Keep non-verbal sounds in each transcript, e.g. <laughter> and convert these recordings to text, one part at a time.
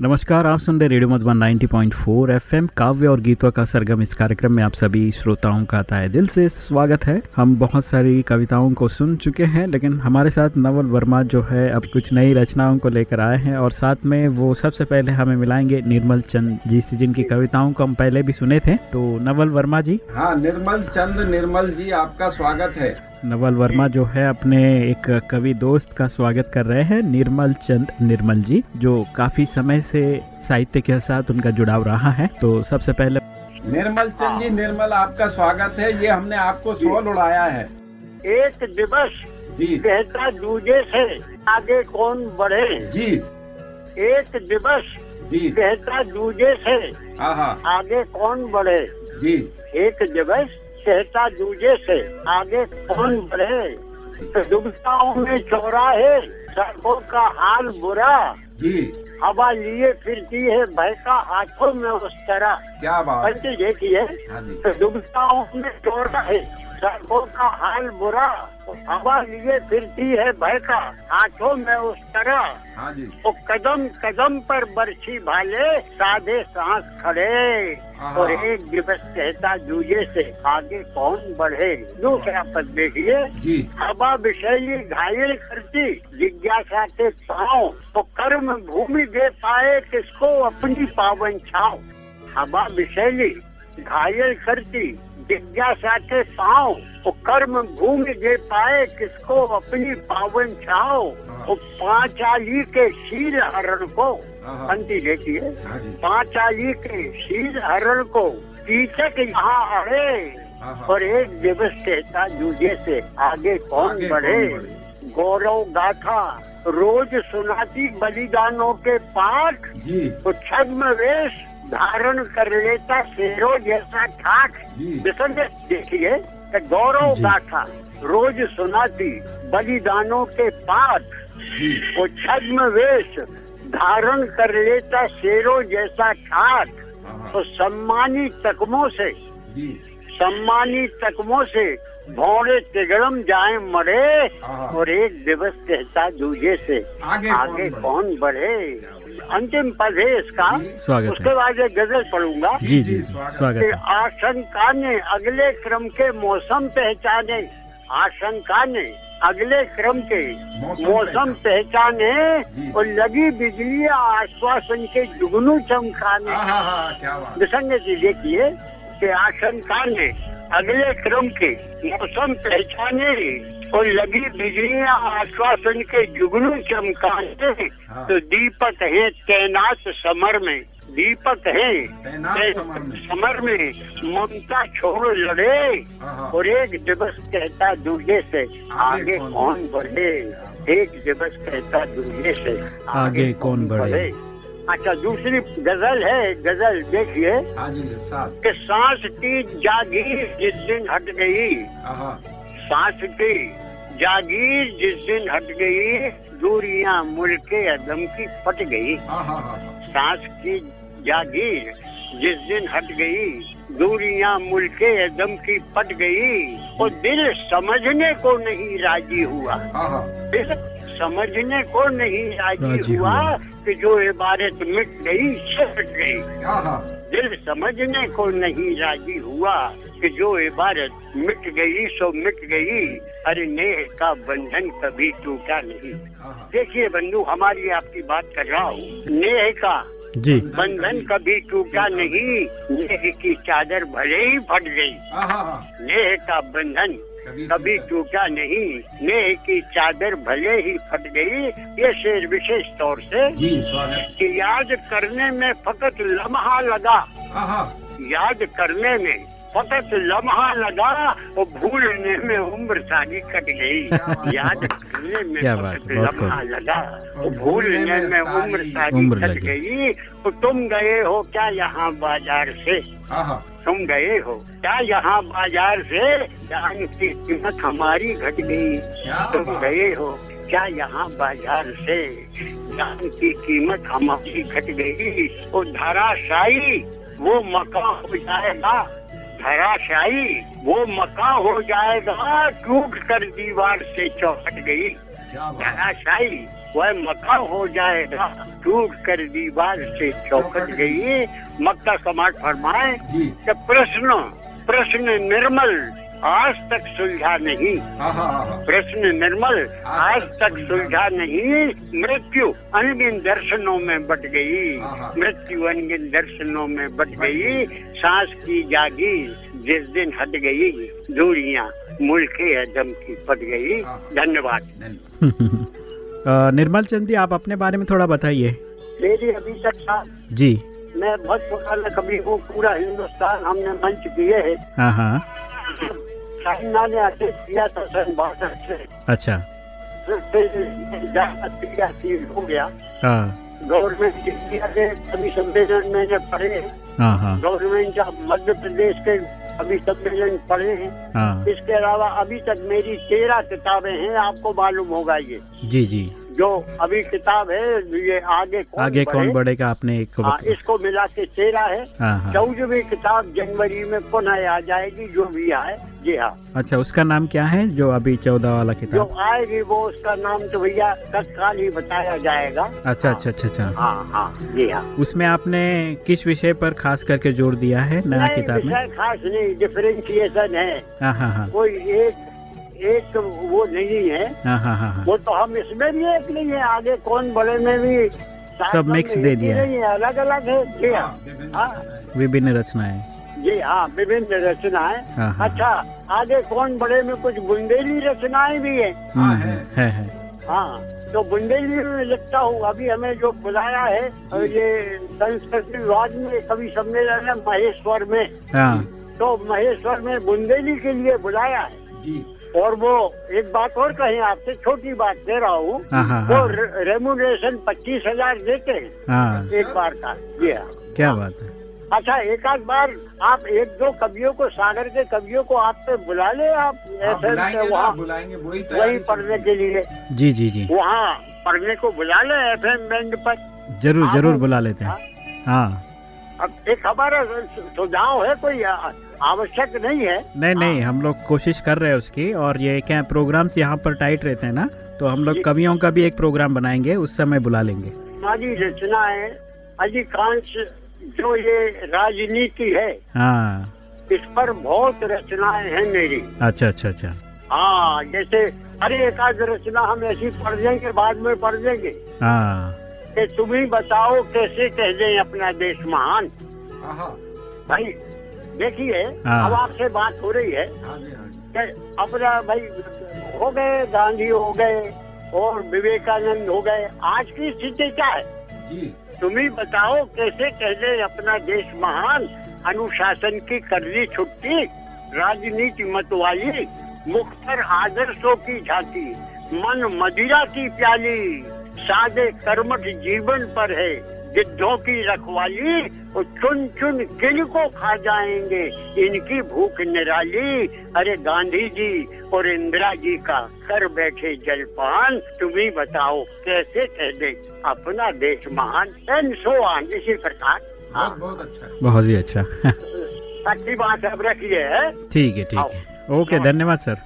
नमस्कार, आप सुन रहे रेडियो मधुबन 90.4 एफएम। काव्य और गीतों का सरगम इस कार्यक्रम में आप सभी श्रोताओं का ताय दिल से स्वागत है। हम बहुत सारी कविताओं को सुन चुके हैं, लेकिन हमारे साथ नवल वर्मा जो है, अब कुछ नई रचनाओं को लेकर आए हैं और साथ में वो सबसे पहले हमें मिलाएँगे निर्मल चंद जी से, जिनकी कविताओं को हम पहले भी सुने थे। तो नवल वर्मा जी। हाँ निर्मल चंद, निर्मल जी, आपका स्वागत है। नवल वर्मा जो है अपने एक कवि दोस्त का स्वागत कर रहे हैं निर्मल चंद निर्मल जी जो काफ़ी समय से साहित्य के साथ उनका जुड़ाव रहा है। तो सबसे पहले निर्मल चंद जी निर्मल आपका स्वागत है। ये हमने आपको सोल उड़ाया है। एक दिवस जी। कहता दूजे से आगे कौन बढ़े? जी। एक दिवस जी। कहता दूजे से हाँ हाँ। आगे कौन बढ़े? जी। एक दिवस कहता दूजे से। आगे कौन बढ़े? तो दुबताओं में चौराहे सड़कों का हाल बुरा। जी। हवा लिए फिरती है भय का हाथों में उस तरह। क्या बात पंच देखिए। डूबता तो डूबताओं में चौराहे सड़कों का हाल बुरा हवा लिए फिरती है भय का हाथों में उस तरह। हाँ जी। वो कदम कदम पर बरछी भाले साधे सांस खड़े। और एक दिवस कहता दूजे से आगे कौन बढ़े? दूसरा पद देखिए। हवा विषयी घायल करती जिज्ञासा के पाँव तो कर्म भूमि दे पाए किसको अपनी पावन छाओ हवा विषैली घायल करती जिज्ञासा के पाँव तो कर्म भूमि दे पाए किसको अपनी पावन छाव वो पांचाली के शील हरण को। हाँ। पंक्ति देखिए। हाँ जी। पांचाली के शील हरण को कीचक यहाँ अड़े हाँ हाँ। और एक दिवस कहता दूजे से आगे कौन बढ़े? गौरव गाथा रोज सुनाती बलिदानों के पाठ तो छद्म वेश धारण कर लेता शेरों जैसा जी। देखिए गौरव गाथा रोज सुनाती बलिदानों के पाठ वो छद्म वेश धारण कर लेता शेरों जैसा ठाठ। हाँ। तो सम्मानी तकमों से सम्मानी तकमों से भौड़े तिगड़म जाए मरे हाँ। और एक दिवस कहता दूजे से आगे आगे कौन बढ़े? अंतिम पद है इसका। स्वागत उसके बाद एक गज़ल पढ़ूँगा। जी जी, स्वागत। है। आशंका ने अगले क्रम के मौसम पहचाने आशंका ने अगले क्रम के मौसम पहचाने और लगी बिजली आश्वासन के जुगनू चमकाने। हाँ हाँ हाँ क्या बात। विसंग जी देखिए कि आशंका ने अगले क्रम के मौसम पहचाने और लगी बिजलियाँ आश्वासन के जुगनू चमकाने हाँ। तो दीपक है तैनात समर में दीपक है तैनात समर में। समर में ममता छोड़ लड़े हाँ हाँ और एक दिवस कहता दूजे से आगे कौन कौन बढ़े एक दिवस कहता दूजे से आगे कौन बढ़े। अच्छा दूसरी गज़ल है गज़ल देखिए हाँ कि सांस की जागीर जिस दिन हट गई सांस की जागीर जिस दिन हट गई दूरियाँ मुल्के अदम की फट गई। सांस की जागीर जिस दिन हट गई दूरियाँ मुल्के अदम की पट गई और दिल समझने को नहीं राज़ी हुआ। दिल समझने को नहीं राज़ी, राज़ी हुआ हुआ। कि जो इबारत मिट गई छिट गई। हाँ हाँ। दिल समझने को नहीं राज़ी हुआ कि जो इबारत मिट गई सो मिट गई। अरे नेह का बंधन कभी टूटा नहीं। हाँ हाँ। देखिए बंधु हमारी आपकी बात कर रहा हूँ। नेह का जी। बंधन कभी टूटा नहीं। नेह की चादर भले ही फट गई। हाँ हाँ हाँ। नेह का बंधन कभी टूटा नहीं। मेह की चादर भले ही फट गई ये शेर विशेष तौर से कि याद करने में फकत लम्हा लगा। हाँ हाँ। याद करने में फकत लम्हा लगा और भूलने में उम्र सारी कट गई। याद करने में क्या बात फकत लम्हा लगा और भूलने में उम्र सारी कट गई। तो तुम गए हो क्या यहाँ बाज़ार से? हाँ हाँ। तुम गए हो क्या यहाँ बाज़ार से? जान की कीमत हमारी घट गई। तुम गए हो। क्या यहाँ बाज़ार से? जान की कीमत हमारी घट गई। और धराशाई वो मकान हो जाएगा। धराशाई वो मका हो जाएगा टूट कर दीवार से चौहट गई। धराशाई वह मका हो जाएगा टूट कर दीवार से चौकट गई। मक्का समाज फरमाए कि प्रश्न प्रश्न निर्मल आज तक सुलझा नहीं। हाँ हाँ हाँ प्रश्न निर्मल आज तक सुलझा नहीं। मृत्यु अनगिन दर्शनों में बट गई। मृत्यु अनगिन दर्शनों में बट गई। सांस की जागी जिस दिन हट गई दूरियाँ मुल्के दम की पट गई। धन्यवाद। धन्यवाद। <laughs> निर्मल चंद जी आप अपने बारे में थोड़ा बताइए। मेरी अभी तक जी। मैं बहुत कवि हूँ पूरा हिंदुस्तान हमने मंच किए है। अच्छा। ज़्यादा क्रियाशील हो गया। हाँ। गवर्नमेंट इंडिया के कवि सम्मेलन मैंने पढ़े हैं। हाँ हाँ। गवर्नमेंट ऑफ़ मध्य प्रदेश के अभी सम्मेलन पढ़े हैं। हाँ। इसके अलावा अभी तक मेरी तेरह किताबें हैं आपको मालूम होगा ये। जी जी। जो अभी किताब है ये आगे कौन आगे कौन बढ़ेगा आपने एक हाँ इसको मिला के तेरह है। हाँ हाँ। चौदहवीं किताब जनवरी में पुनः आ जाएगी जो भी आए। जी हाँ। अच्छा उसका नाम क्या है जो अभी चौदह वाला किताब? जो आएगी वो उसका नाम तो भैया तत्काल ही बताया जाएगा। अच्छा अच्छा अच्छा अच्छा। हाँ हाँ जी हाँ। उसमें आपने किस विषय पर खास करके ज़ोर दिया है नया किताब में? खास नहीं डिफरेंशिएशन हाँ हाँ हाँ। कोई एक एक वो नहीं है। हाँ हाँ हाँ हाँ। वो तो हम इसमें भी एक नहीं है आगे कौन बड़े में भी सब mix दे दिया है। नहीं है अलग अलग है। जी हाँ। हाँ। विभिन्न रचनाएँ। जी हाँ विभिन्न रचनाएँ। हाँ। अच्छा आगे कौन बड़े में कुछ बुंदेली रचनाएँ भी है है। है है। हाँ तो बुंदेली में लिखता हूँ अभी हमें जो बुलाया है और ये संस्कृति विभाग में कवि सम्मेलन है महेश्वर में। हाँ। तो महेश्वर में बुंदेली के लिए बुलाया है। जी। और वो एक बात और कहें आपसे छोटी बात दे रहा हूँ। हाँ हाँ वो रेमुनेशन पच्चीस हज़ार देते हैं। हाँ। एक बार का जी क्या बात है। अच्छा एक आध बार आप एक दो कवियों को सागर के कवियों को आप पे बुला ले आप ऐसे वहाँ बुलाएँगे वही वही पढ़ने के लिए। जी जी जी। वहाँ पढ़ने को बुला ले एफ़ एम बैंड पर। ज़रूर ज़रूर बुला लेते हैं। हाँ। अब एक हमारा सुझाव है कोई आवश्यक नहीं है। नहीं नहीं हम लोग कोशिश कर रहे हैं उसकी और ये क्या प्रोग्राम्स यहाँ पर टाइट रहते हैं ना तो हम लोग कवियों का भी एक प्रोग्राम बनाएँगे उस समय बुला लेंगे। हमारी रचनाएँ अधिकांश जो ये राजनीति है हाँ। इस पर बहुत रचनाएँ हैं मेरी। अच्छा अच्छा अच्छा। हाँ जैसे अरे एक आध रचना हम ऐसी पढ़ देंगे बाद में पढ़ देंगे हाँ। कि तुम ही बताओ कैसे कह दें अपना देश महान। भाई देखिए हाँ। अब आपसे बात हो रही है हाँ हाँ। कि अपना भाई हो गए गांधी हो गए और विवेकानंद हो गए आज की स्थिति क्या है? जी। तुम ही बताओ कैसे कह दे अपना देश महान अनुशासन की कर दी छुट्टी राजनीति मत वाली मुख पर आदर्शों की झांकी मन मदिरा की प्याली। सादे कर्मठ जीवन पर है। गिद्धों की रखवाली और चुन चुन किल को खा जाएँगे। इनकी भूख निराली। अरे गांधी जी और इंदिरा जी का कर बैठे जलपान तुम ही बताओ कैसे कह दे? अपना देश महान एंड सो ऑन इसी प्रकार। हाँ। बहुत बहुत अच्छा। बहुत ही अच्छा। अच्छी बात अब रखिए है? ठीक है ठीक है। ओके धन्यवाद सर।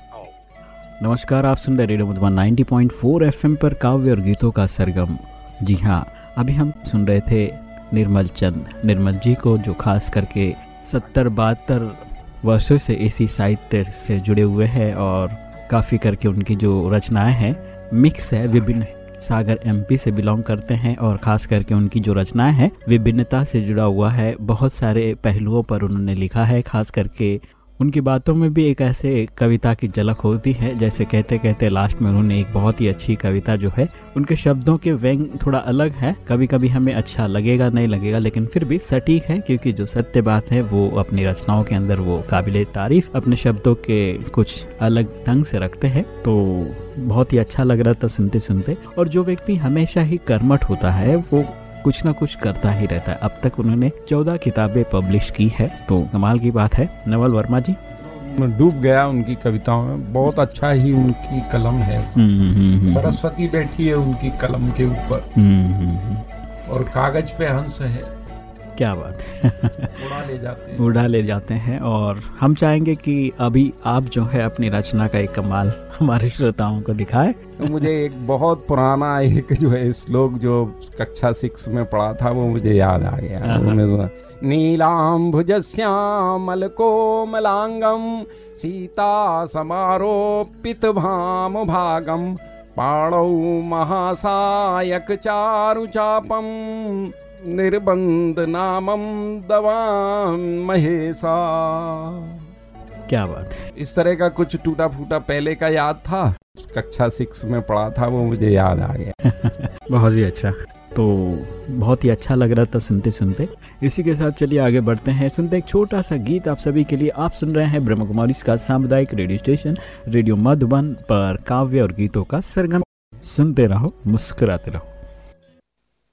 नमस्कार, आप सुन रहे रेडियो मधुबन 90.4 एफएम पर काव्य और गीतों का सरगम। जी हाँ अभी हम सुन रहे थे निर्मल चंद। निर्मल जी को जो खास करके सत्तर बहत्तर वर्षों से इसी साहित्य से जुड़े हुए हैं और काफ़ी करके उनकी जो रचनाएँ हैं, मिक्स है, विभिन्न सागर एमपी से बिलोंग करते हैं और खास करके उनकी जो रचनाएँ हैं, विभिन्नता से जुड़ा हुआ है। बहुत सारे पहलुओं पर उन्होंने लिखा है, खास करके उनकी बातों में भी एक ऐसे कविता की झलक होती है, जैसे कहते कहते लास्ट में उन्होंने एक बहुत ही अच्छी कविता जो है, उनके शब्दों के व्यंग थोड़ा अलग है। कभी कभी हमें अच्छा लगेगा, नहीं लगेगा, लेकिन फिर भी सटीक है, क्योंकि जो सत्य बात है, वो अपनी रचनाओं के अंदर वो काबिल तारीफ़ अपने शब्दों के कुछ अलग ढंग से रखते हैं तो बहुत ही अच्छा लग रहा था सुनते सुनते और जो व्यक्ति हमेशा ही कर्मठ होता है, वो कुछ ना कुछ करता ही रहता है। अब तक उन्होंने चौदह किताबें पब्लिश की है तो कमाल की बात है। नवल वर्मा जी? मैं डूब गया उनकी कविताओं में। बहुत अच्छा ही उनकी कलम है। हम्म, हम्म, हम्म, सरस्वती बैठी है उनकी कलम के ऊपर। और कागज़ पे हंस है। क्या बात है? उड़ा ले जाते हैं। उड़ा ले जाते हैं और हम चाहेंगे कि अभी आप जो है अपनी रचना का एक कमाल हमारे श्रोताओं को दिखाए। तो मुझे एक बहुत पुराना एक जो है श्लोक जो कक्षा सिक्स में पढ़ा था वो मुझे याद आ गया। हाँ। वो मैं सुना नीलाम्भुजश्यामल कोमलांगम सीता समारोपित भाम भागम पाणौ महासायक चारु निर्बंध नामम दवाम महेशा। क्या बात है? इस तरह का कुछ टूटा फूटा पहले का याद था? कक्षा सिक्स में पढ़ा था वो मुझे याद आ गया। <laughs> बहुत ही अच्छा। तो बहुत ही अच्छा लग रहा था सुनते सुनते इसी के साथ चलिए आगे बढ़ते हैं। सुनते एक छोटा सा गीत आप सभी के लिए। आप सुन रहे हैं ब्रह्म कुमारी का सामुदायिक रेडियो स्टेशन रेडियो मधुबन पर काव्य और गीतों का सरगम। सुनते रहो मुस्कुराते रहो।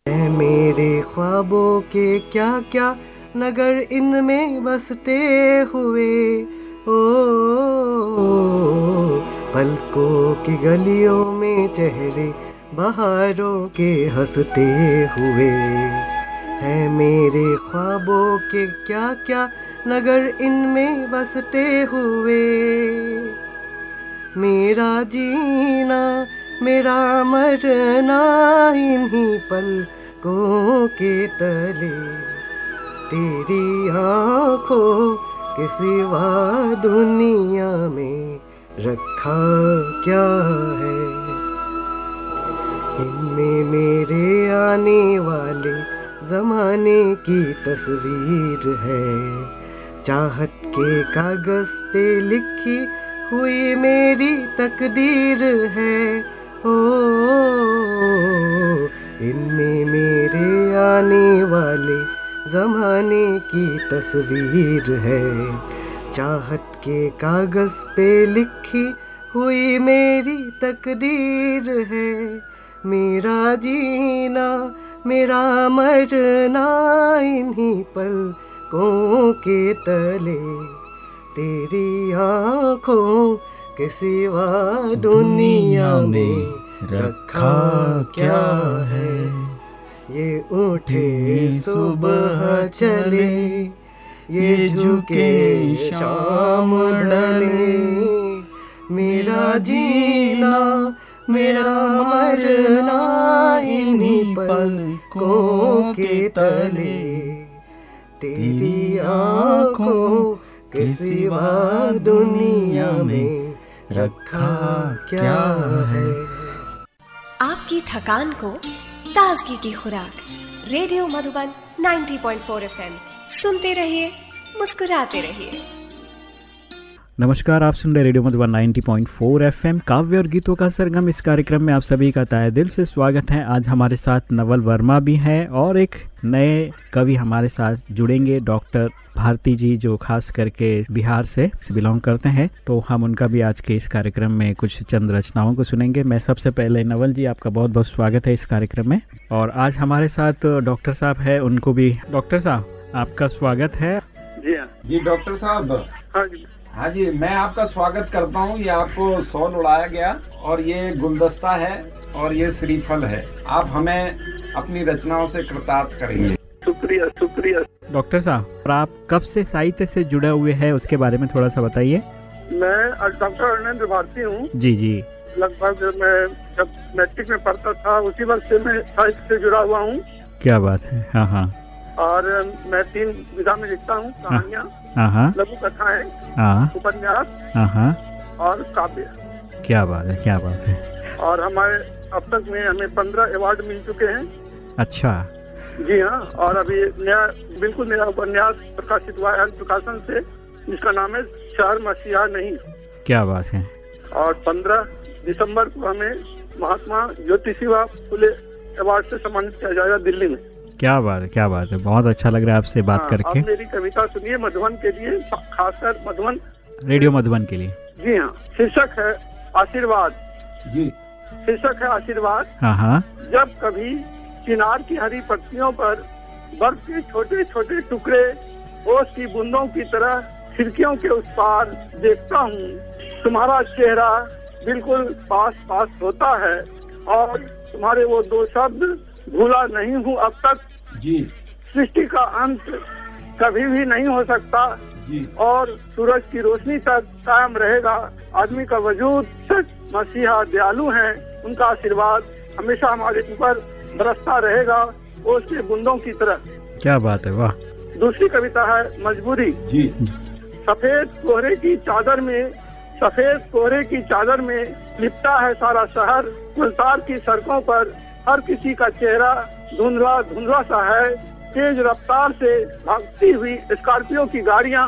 है मेरे ख्वाबों के क्या क्या नगर इनमें बसते हुए? ओ, पलकों की गलियों में चेहरे बहारों के हँसते हुए। है मेरे ख्वाबों के क्या क्या नगर इनमें बसते हुए? मेरा जीना, मेरा मरना, इन्हीं पलकों के तले, तेरी आँखों के सिवा दुनिया में रखा क्या है? इनमें मेरे आने वाले जमाने की तस्वीर है। चाहत के कागज़ पे लिखी हुई मेरी तकदीर है। ओ आने वाले जमाने की तस्वीर है। चाहत के कागज़ पे लिखी हुई मेरी तकदीर है। मेरा जीना मेरा मरना इन्हीं पल पलकों के तले। तेरी आँखों के सिवा दुनिया में रखा क्या है? ये उठे सुबह चले ये झुके शाम ढले। मेरा जीना मेरा मरना इन्हीं पलकों के तले। तेरी आँखों के सिवा दुनिया में रखा क्या है? आपकी थकान को ताजगी की खुराक। Radio Madhuban 90.4 FM. सुनते रहिए मुस्कुराते रहिए। नमस्कार आप सुन रहे रेडियो मधुबन 90.4 एफएम। काव्य और गीतों का सरगम इस कार्यक्रम में आप सभी का ताय दिल से स्वागत है। आज हमारे साथ नवल वर्मा भी हैं और एक नए कवि हमारे साथ जुड़ेंगे डॉक्टर भारती जी जो खास करके बिहार से बिलोंग करते हैं। तो हम उनका भी आज के इस कार्यक्रम में कुछ चंद रचनाओं को सुनेंगे। मैं सबसे पहले नवल जी आपका बहुत बहुत स्वागत है इस कार्यक्रम में। और आज हमारे साथ डॉक्टर साहब है उनको भी डॉक्टर साहब आपका स्वागत है। जी हाँ। जी डॉक्टर साहब। हाँ जी। हाँ जी मैं आपका स्वागत करता हूँ। ये आपको सॉल उड़ाया गया और ये गुलदस्ता है और ये श्रीफल है। आप हमें अपनी रचनाओं से कृतार्थ करेंगे। शुक्रिया शुक्रिया। डॉक्टर साहब आप कब से साहित्य से जुड़े हुए हैं उसके बारे में थोड़ा सा बताइए। मैं डॉक्टर अरविंद भारती हूँ। जी जी। लगभग मैं जब मैट्रिक में पढ़ता था उसी वक्त से मैं साहित्य से जुड़ा हुआ हूँ। क्या बात है। हाँ हाँ। और मैं तीन विधा में लिखता हूँ कहानियाँ। लघु कथाएँ हाँ उपन्यास और काव्य। क्या बात है क्या बात है। और हमारे अब तक में हमें पंद्रह अवार्ड मिल चुके हैं। अच्छा। जी हाँ और अभी नया बिल्कुल नया उपन्यास प्रकाशित हुआ है प्रकाशन से जिसका नाम है शहर मसीहा नहीं। क्या बात है। और 15 दिसंबर को हमें महात्मा ज्योतिषिवा फुले अवार्ड से सम्मानित किया जाएगा दिल्ली में। क्या बात है क्या बात है। बहुत अच्छा लग रहा है आपसे बात हाँ, करके। आप मेरी कविता सुनिए मधुबन के लिए खासकर मधुबन। रेडियो मधुबन के लिए। जी हाँ शीर्षक है आशीर्वाद। जी। शीर्षक है आशीर्वाद। हाँ हाँ। जब कभी चिनार की हरी पत्तियों पर बर्फ़ के छोटे छोटे टुकड़े ओस की बूंदों की तरह खिड़कियों के उस पार देखता हूँ तुम्हारा चेहरा बिल्कुल पास पास होता है और तुम्हारे वो दो शब्द भूला नहीं हूँ अब तक। जी। सृष्टि का अंत कभी भी नहीं हो सकता। जी। और सूरज की रोशनी तक कायम रहेगा। आदमी का वजूद सच मसीहा दयालु हैं। उनका आशीर्वाद हमेशा हमारे ऊपर बरसता रहेगा। ओस के बूंदों की तरह। क्या बात है वाह। दूसरी कविता है मजबूरी। जी। सफ़ेद कोहरे की चादर में सफ़ेद कोहरे की चादर में लिपटा है सारा शहर। मुल्तान की सड़कों पर हर किसी का चेहरा धुंधला धुंधला सा है। तेज रफ्तार से भागती हुई स्कॉर्पियो की गाड़ियाँ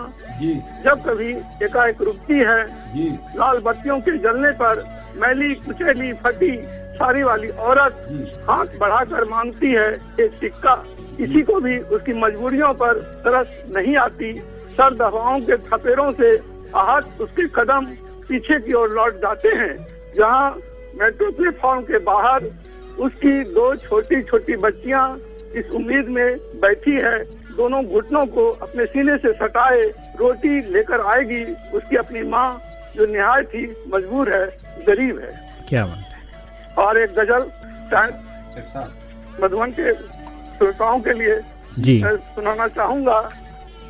जब कभी एकाएक रुकती है जी। लाल बत्तियों के जलने पर मैली कुचैली फटी सारी वाली औरत हाथ बढ़ाकर मांगती है एक सिक्का किसी को भी उसकी मजबूरियों पर तरस नहीं आती। सर्द हवाओं के थपेरों से आहत उसके कदम पीछे की ओर लौट जाते हैं जहाँ मेट्रो प्लेटफॉर्म के बाहर उसकी दो छोटी छोटी बच्चियाँ इस उम्मीद में बैठी है दोनों घुटनों को अपने सीने से सटाए रोटी लेकर आएगी। उसकी अपनी माँ जो निहायत ही मजबूर है गरीब है। क्या बात है। और एक गज़ल शायद मधुबन के श्रोताओं के लिए जी। मैं सुनाना चाहूँगा।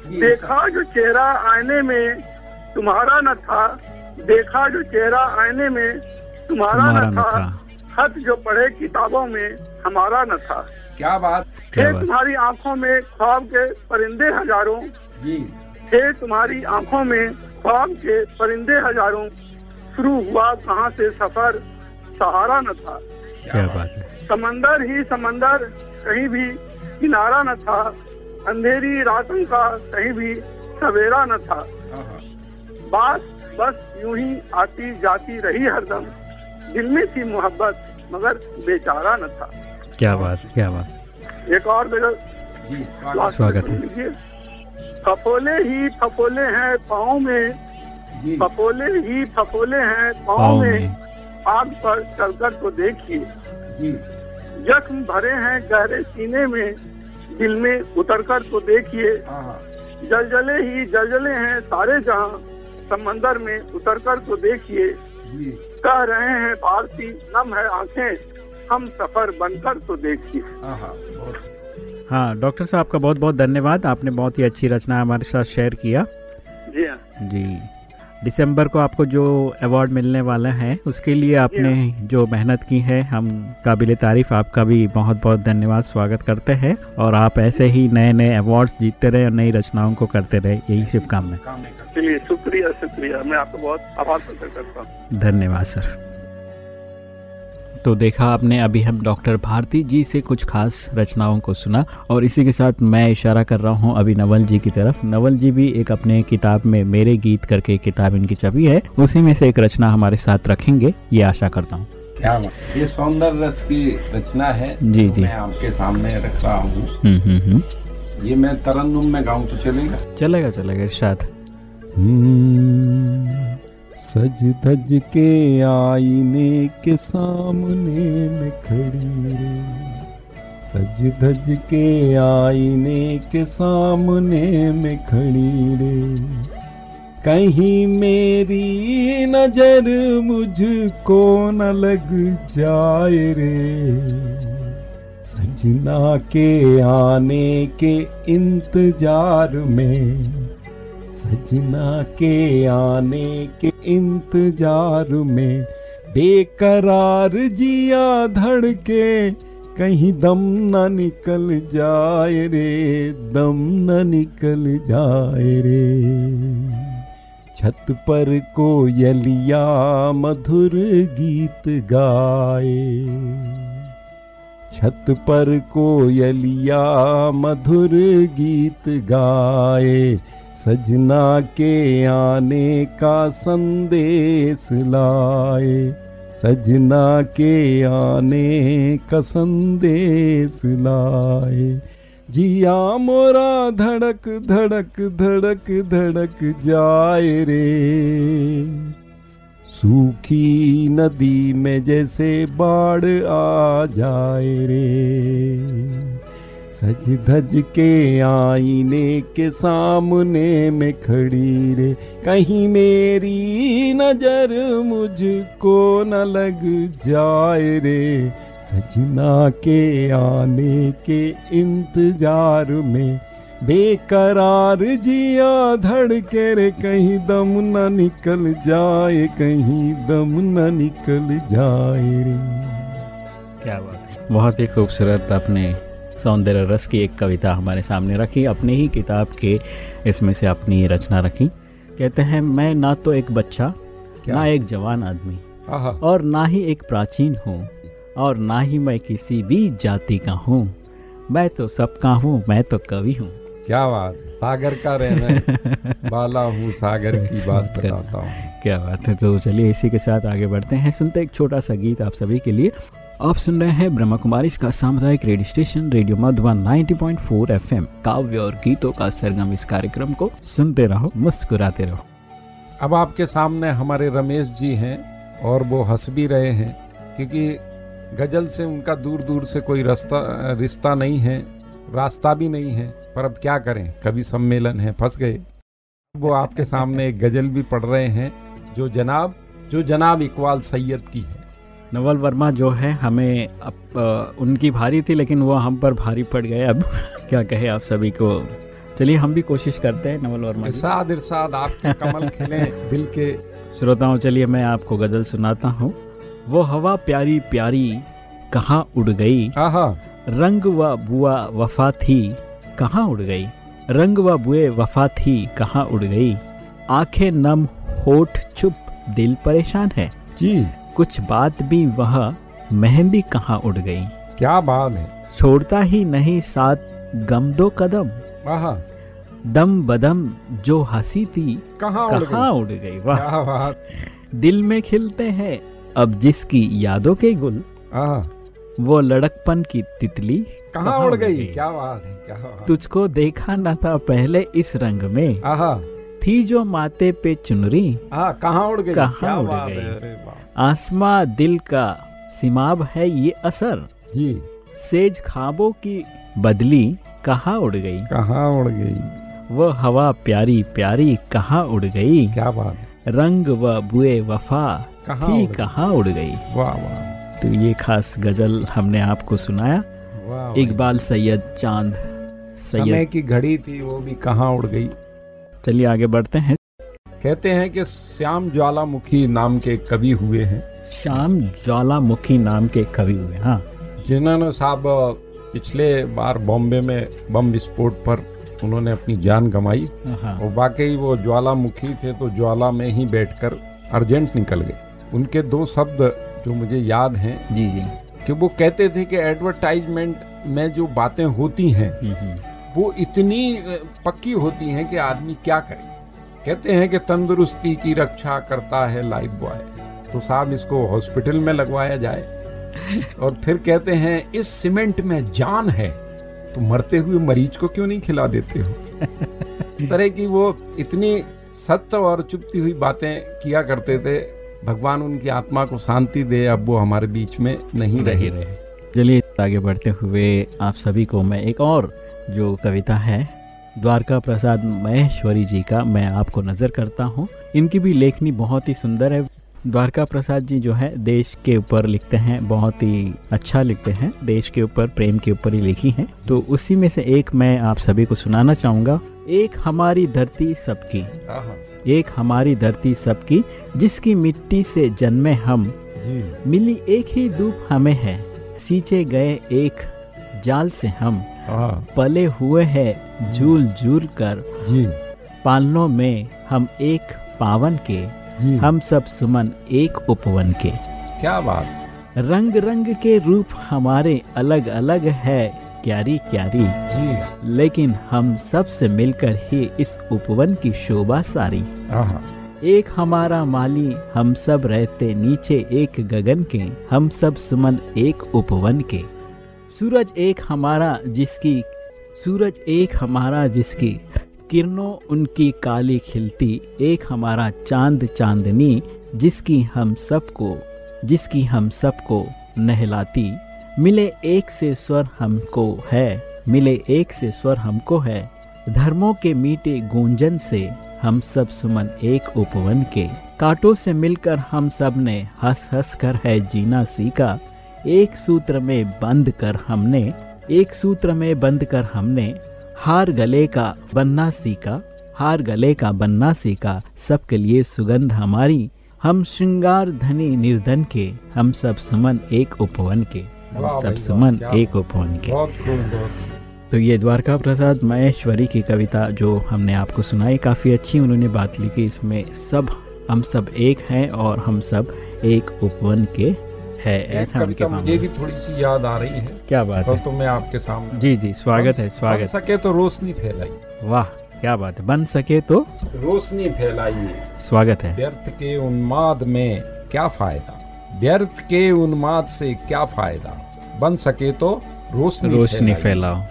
देखा जो चेहरा आईने में तुम्हारा न था देखा जो चेहरा आईने में तुम्हारा न न था था। खत जो पढ़े किताबों में हमारा न था। क्या बात? थे तुम्हारी आँखों में ख्वाब के परिंदे हज़ारों। जी। थे तुम्हारी आँखों में ख्वाब के परिंदे हज़ारों। शुरू हुआ कहाँ से सफ़र? सहारा न था। क्या बात है। समंदर ही समंदर कहीं भी किनारा न था। अंधेरी रातों का कहीं भी सवेरा न था। हाँ, हाँ। बात बस यूँ ही आती जाती रही हरदम। दिल में थी मोहब्बत मगर बेचारा न था। क्या बात क्या बात। एक और लास्ट स्वागत है। फफोले ही फफोले हैं पाँव में। जी। फफोले ही फफोले हैं पाँव में। आग पर चलकर तो देखिए। जख्म भरे हैं गहरे सीने में। दिल में उतरकर तो देखिए। हाँ हाँ। जलजले ही जलजले हैं सारे जहाँ। समंदर में उतरकर तो देखिए। कह रहे हैं भारती नम है आँखें। हम सफ़र बनकर तो देखिए। हाँ हाँ हाँ डॉक्टर साहब का बहुत बहुत धन्यवाद। आपने बहुत ही अच्छी रचना हमारे साथ शेयर किया। जी हाँ। जी। दिसंबर को आपको जो अवार्ड मिलने वाला है उसके लिए आपने जो मेहनत की है हम काबिल तारीफ़ आपका भी बहुत बहुत धन्यवाद स्वागत करते हैं और आप ऐसे ही नए नए अवार्ड्स जीतते रहे और नई रचनाओं को करते रहे। यही शुभकामनाएँ। चलिए शुक्रिया शुक्रिया। मैं आपको बहुत आभार प्रकट करता हूँ। धन्यवाद सर। तो देखा आपने अभी हम डॉक्टर भारती जी से कुछ खास रचनाओं को सुना और इसी के साथ मैं इशारा कर रहा हूँ अभी नवल जी की तरफ़। नवल जी भी एक अपने किताब में मेरे गीत करके किताब इनकी छवि है उसी में से एक रचना हमारे साथ रखेंगे ये आशा करता हूँ। क्या ये सौंदर्य रस की रचना है जी, जी। मैं आपके सामने रख रहा हूँ। हम्म हम्म हम्म। ये मैं तरन्नुम में गाऊं तो चलेगा? चलेगा चलेगा इरशाद। सज धज के आईने के सामने में खड़ी रे। सज धज के आईने के सामने में खड़ी रे। कहीं मेरी नज़र मुझको न लग जाए रे। सजना के आने के इंतज़ार में सजना के आने के इंतज़ार में बेकरार जिया धड़के, कहीं दम न निकल जाए रे, दम न निकल जाए रे। छत पर कोयलिया मधुर गीत गाए। छत पर कोयलिया मधुर गीत गाए। सजना के आने का संदेश लाए। सजना के आने का संदेश लाए। जिया मोरा धड़क धड़क धड़क धड़क जाए रे। सूखी नदी में जैसे बाढ़ आ जाए रे। सज धज के आईने के सामने में खड़ी रे। कहीं मेरी नज़र मुझको न लग जाए रे। सजना के आने के इंतज़ार में बेकरार जिया धड़के रे। कहीं दम न निकल जाए कहीं दम न निकल जाए रे। क्या बात बहुत ही खूबसूरत अपने सौंदर्य रस की एक कविता हमारे सामने रखी अपने ही किताब के इसमें से अपनी रचना रखी। कहते हैं मैं ना तो एक बच्चा क्या? ना एक जवान आदमी और ना ही एक प्राचीन हूँ और ना ही मैं किसी भी जाति का हूँ। मैं तो सबका हूँ मैं तो कवि हूँ। क्या बात सागर का रहना बाला <laughs> हूँ सागर की बात बताता हूँ। क्या बात है तो चलिए इसी के साथ आगे बढ़ते हैं। सुनते एक छोटा सा गीत आप सभी के लिए। आप सुन रहे हैं ब्रह्मा कुमारी इसका सामुदायिक radio station, radio Madhuban 90.4 FM. काव्य और गीतों का सरगम इस कार्यक्रम को सुनते रहो, मुस्कुराते रहो। अब आपके सामने हमारे रमेश जी हैं और वो हंस भी रहे हैं, क्योंकि गज़ल से उनका दूर दूर से कोई रास्ता, रिश्ता नहीं है, रास्ता भी नहीं है, पर अब क्या करें? कवि सम्मेलन है, फंस गए। वो आपके सामने एक गज़ल भी पढ़ रहे हैं, जो जनाब जो जनाब इकबाल सैयद की है। नवल वर्मा जो है हमें अब उनकी भारी थी लेकिन वो हम पर भारी पड़ गए अब। <laughs> क्या कहे आप सभी को? चलिए हम भी कोशिश करते हैं नवल वर्मा इरशाद इरशाद आपके कमल <laughs> खिले दिल के। श्रोताओं चलिए मैं आपको गज़ल सुनाता हूँ। वो हवा प्यारी प्यारी कहाँ उड़ गई? रंग व बुआ वफा थी कहाँ उड़ गई? रंग व बुए वफा थी कहाँ उड़ गई? आँखें नम होठ चुप दिल परेशान है। जी। कुछ बात भी वह मेहंदी कहाँ उड़ गई। क्या बात है। छोड़ता ही नहीं साथ गम दो कदम। दम बदम जो हँसी थी कहाँ उड़ कहाँ गई। उड़ गई वाह। दिल में खिलते हैं अब जिसकी यादों के गुल। वो लड़कपन की तितली कहाँ उड़ गई। क्या बात है क्या बात। तुझको देखा ना था पहले इस रंग में। थी जो माथे पे चुनरी हाँ कहाँ उड़ गई? कहाँ उड़ गई? आसमां दिल का सिमाब है ये असर। जी। सेज खाबों की बदली कहाँ उड़ गई? कहाँ उड़ गई? वो हवा प्यारी प्यारी कहाँ उड़ गई? क्या बात रंग व बुए वफा कहाँ थी? कहाँ उड़ गई? वाह वाह। तो ये खास गज़ल हमने आपको सुनाया। इकबाल सैयद चाँद समय सैयद की घड़ी थी वो भी कहाँ उड़ गई? चलिए आगे बढ़ते हैं। कहते हैं कि श्याम ज्वालामुखी नाम के कवि हुए हैं। श्याम ज्वालामुखी नाम के कवि हुए हाँ। जिन्होंने साहब पिछले बार बॉम्बे में बम विस्फोट पर उन्होंने अपनी जान गंवाई। हाँ। और वाकई वो ज्वालामुखी थे तो ज्वाला में ही बैठकर अर्जेंट निकल गए। उनके दो शब्द जो मुझे याद हैं जी जी। कि वो कहते थे कि एडवर्टाइजमेंट में जो बातें होती हैं हम्म, हम्म। वो इतनी पक्की होती हैं कि आदमी क्या करे। कहते हैं कि तंदुरुस्ती की रक्षा करता है लाइफ बॉय। तो साहब इसको हॉस्पिटल में लगवाया जाए। <laughs> और फिर कहते हैं इस सीमेंट में जान है तो मरते हुए मरीज़ को क्यों नहीं खिला देते हो? <laughs> इस तरह की वो इतनी सत्य और चुपती हुई बातें किया करते थे। भगवान उनकी आत्मा को शांति दे अब वो हमारे बीच में नहीं रहे। रहे। चलिए आगे बढ़ते हुए आप सभी को मैं एक और जो कविता है द्वारका प्रसाद महेश्वरी जी का मैं आपको नज़र करता हूँ। इनकी भी लेखनी बहुत ही सुंदर है। द्वारका प्रसाद जी जो है देश के ऊपर लिखते हैं बहुत ही अच्छा लिखते हैं। देश के ऊपर प्रेम के ऊपर ही लिखी हैं। तो उसी में से एक मैं आप सभी को सुनाना चाहूँगा। एक हमारी धरती सबकी। एक हमारी धरती सबकी जिसकी मिट्टी से जन्मे हम। मिली एक ही धूप हमें है। सींचे गए एक जाल से हम। पले हुए हैं झूल झूल कर। जी। पालनों में हम एक पावन के हम सब सुमन एक उपवन के। क्या बात। रंग रंग के रूप हमारे अलग अलग है क्यारी क्यारी। जी। लेकिन हम सबसे मिलकर ही इस उपवन की शोभा सारी। एक हमारा माली हम सब रहते नीचे एक गगन के हम सब सुमन एक उपवन के। सूरज एक हमारा जिसकी, सूरज एक हमारा जिसकी, किरणों उनकी काली खिलती, एक हमारा चाँद चांदनी, जिसकी हम सबको, जिसकी हम सबको नहलाती। मिले एक से स्वर हमको है, मिले एक से स्वर हमको है। धर्मों के मीठे गूंजन से हम सब सुमन एक उपवन के। कांटों से मिलकर हम सबने हंस हंस कर है जीना सीखा। एक सूत्र में बंद कर हमने एक सूत्र में बंद कर हमने हार गले का बनना सीखा हार गले का बनना सीखा सबके लिए सुगंध हमारी हम श्रृंगार धनी निर्धन के हम सब सुमन एक उपवन के हम सब सुमन एक उपवन के। बहुत खूब बहुत तो ये द्वारका प्रसाद महेश्वरी की कविता जो हमने आपको सुनाई काफ़ी अच्छी उन्होंने बात लिखी इसमें सब हम सब एक हैं और हम सब एक उपवन के है ऐसा उनके मुझे भी थोड़ी सी याद आ रही है। क्या बात तो, है। तो मैं आपके सामने। जी जी स्वागत है बन स्वागत सके तो रोशनी फैलाई। वाह क्या बात है। बन सके तो रोशनी फैलाइए। स्वागत है। व्यर्थ के उन्माद में क्या फ़ायदा? व्यर्थ के उन्माद से क्या फ़ायदा? बन सके तो रोशनी रोशनी फैलाओ।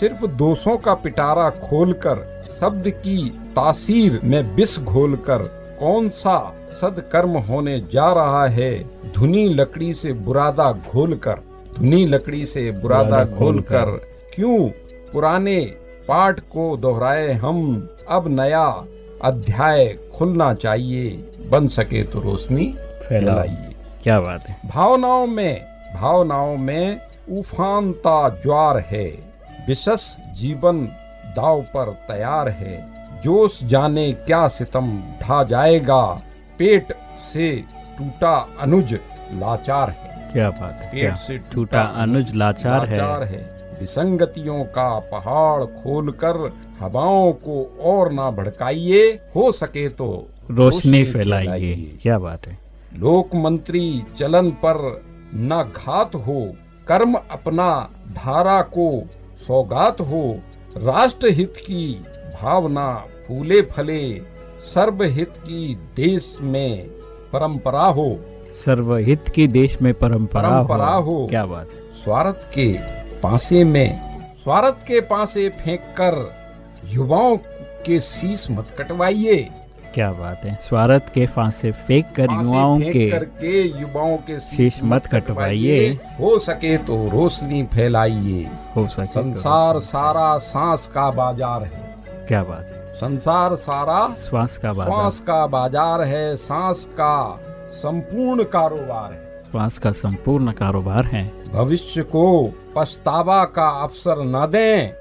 सिर्फ़ दोषों का पिटारा खोलकर शब्द की तासीर में विष घोलकर कौन सा सदकर्म होने जा रहा है? धुनी लकड़ी से बुरादा घोल कर धुनी लकड़ी से बुरादा घोलकर घोलकर। क्यों पुराने पाठ को दोहराए हम? अब नया अध्याय खुलना चाहिए। बन सके तो रोशनी फैलाइए। क्या बात है। भावनाओं में भावनाओं में उफानता ज्वार है। विशस जीवन दाव पर तैयार है। जोश जाने क्या सितम ढा जाएगा? पेट से टूटा अनुज लाचार है। क्या बात है पेट से टूटा अनुज लाचार है। लाचार है। विसंगतियों का पहाड़ खोलकर हवाओं को और ना भड़काइए हो सके तो रोशनी फैलाइए। क्या बात है। लोक मंत्री चलन पर न घात हो कर्म अपना धारा को सौगात हो राष्ट्र हित की भावना फूले फले सर्वहित की देश में परंपरा हो। सर्वहित की देश में परंपरा, परंपरा हो। क्या बात है। स्वार्थ के पासे में स्वार्थ के पासे फेंक कर युवाओं के शीश मत कटवाइए। क्या बात है। स्वार्थ के फांसे फेंक कर युवाओं के करके युवाओं के शीश मत कटवाइए। हो सके तो रोशनी फैलाइए। हो सके तो संसार सारा सांस का बाज़ार है। क्या बात है? संसार सारा श्वास का बाज़ार। श्वास का बाज़ार है सांस का संपूर्ण कारोबार है। श्वास का संपूर्ण कारोबार है। भविष्य को पछतावा का अवसर न दें।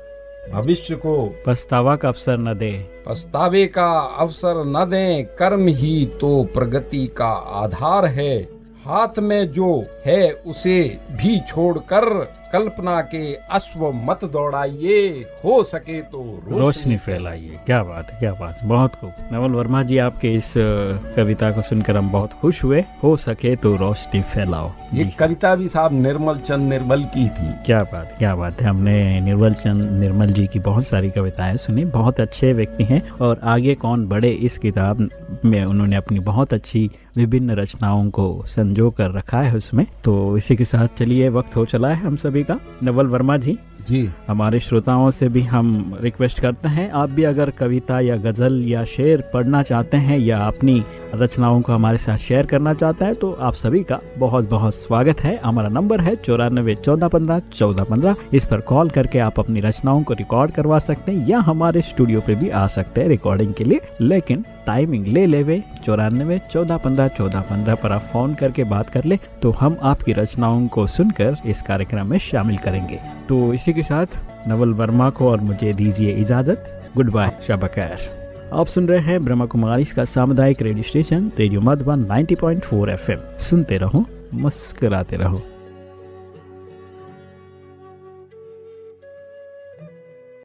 भविष्य को पछतावा का अवसर न दे। पछतावे का अवसर न दें। कर्म ही तो प्रगति का आधार है। हाथ में जो है उसे भी छोड़कर कल्पना के अश्व मत दौड़ाइए हो सके तो रोशनी फैलाइए। क्या बात है क्या बात बहुत खूब। नवल वर्मा जी आपके इस कविता को सुनकर हम बहुत खुश हुए। हो सके तो रोशनी फैलाओ। ये कविता भी साहब निर्मल चंद निर्मल की थी। क्या बात क्या बात है। हमने निर्मल चंद निर्मल जी की बहुत सारी कविताएँ सुनी। बहुत अच्छे व्यक्ति हैं और आगे कौन बढ़े इस किताब में उन्होंने अपनी बहुत अच्छी विभिन्न रचनाओं को संजो कर रखा है उसमें। तो इसी के साथ चलिए वक्त हो चला है हम सभी का नवल वर्मा जी। जी। हमारे श्रोताओं से भी हम रिक्वेस्ट करते हैं आप भी अगर कविता या गज़ल या शेर पढ़ना चाहते हैं या अपनी रचनाओं को हमारे साथ शेयर करना चाहते हैं तो आप सभी का बहुत बहुत स्वागत है। हमारा नंबर है चौरानबे चौदह पंद्रह चौदह पंद्रह। इस पर कॉल करके आप अपनी रचनाओं को रिकॉर्ड करवा सकते हैं या हमारे स्टूडियो पे भी आ सकते हैं रिकॉर्डिंग के लिए। लेकिन टाइमिंग ले लेवे, चौरानवे, चौदह, पंद्रह चौदह, पंद्रह पर आप फ़ोन करके बात कर ले तो हम आपकी रचनाओं को सुनकर इस कार्यक्रम में शामिल करेंगे। तो इसी के साथ नवल वर्मा को और मुझे दीजिए इजाज़त। गुड बाय शब खैर आप सुन रहे हैं ब्रह्मा कुमारी का सामुदायिक radio station radio Madhuban 90.4 FM सुनते रहो, मुस्कुराते रहो।